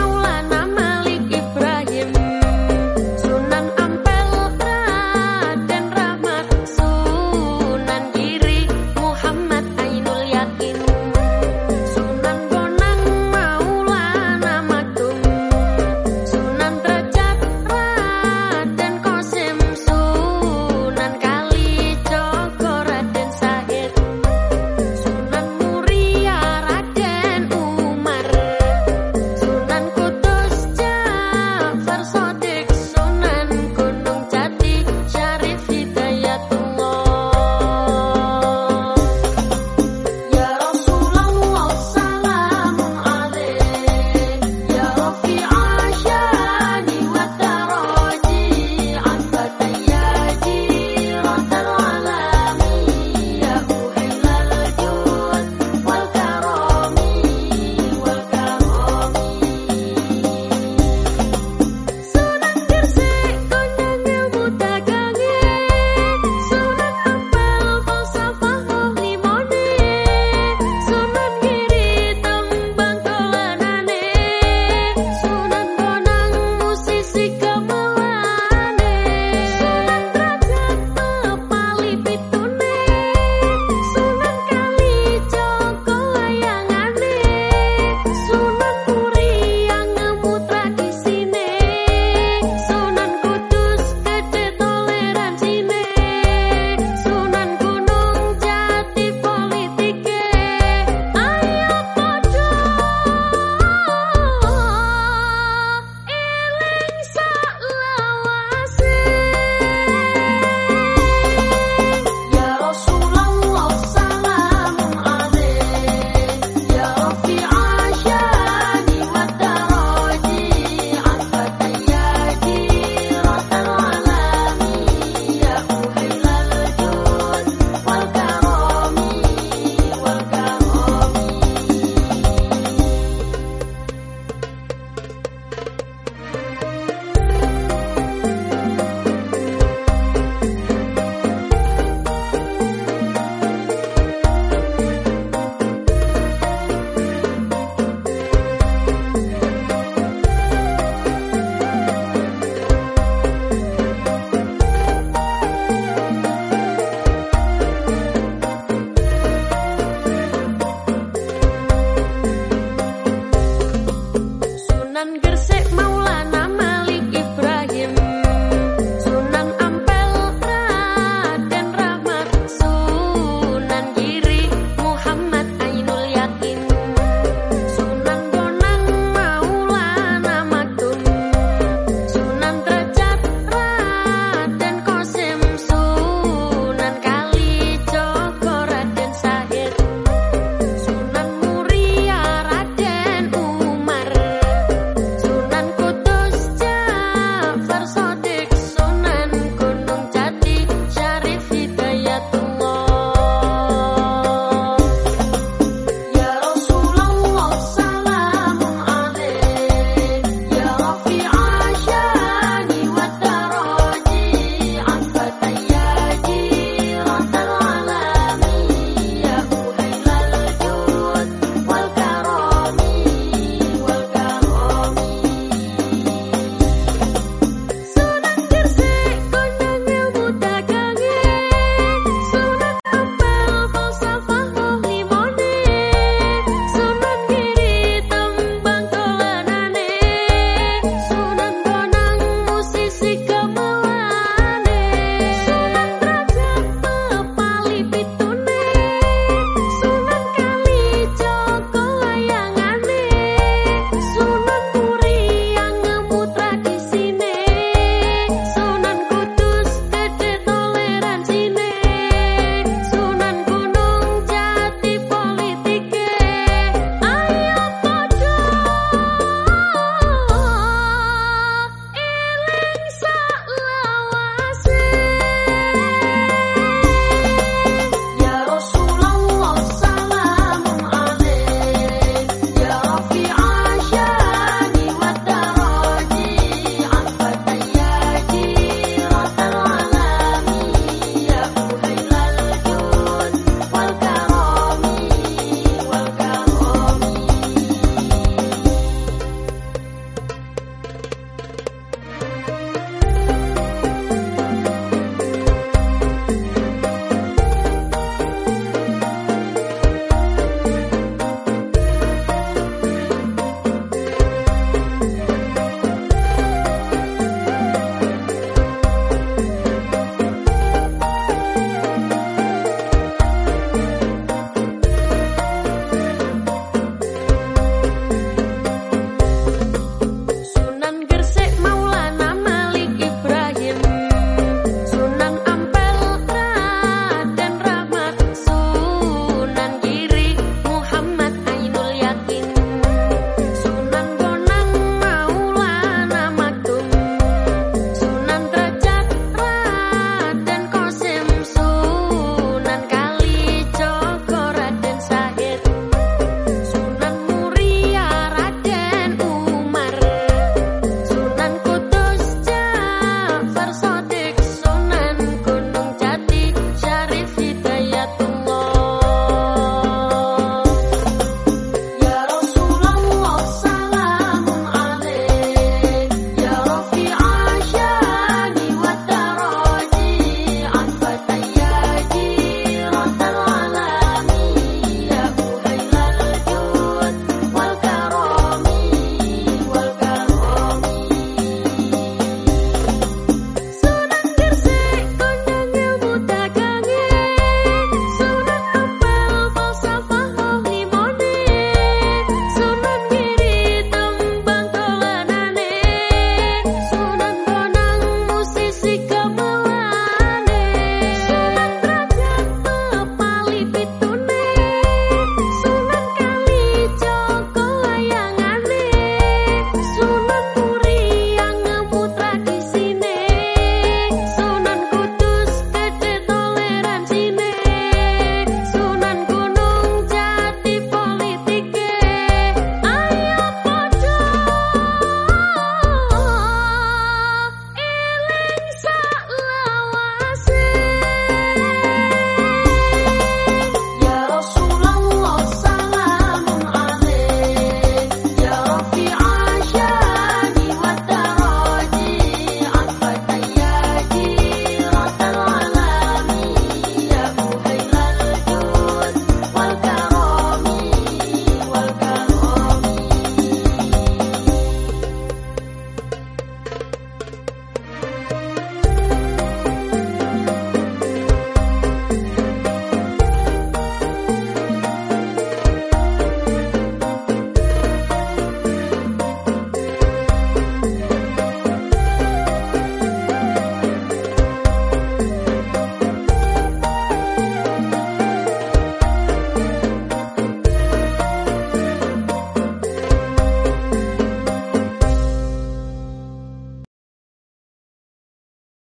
maulah nama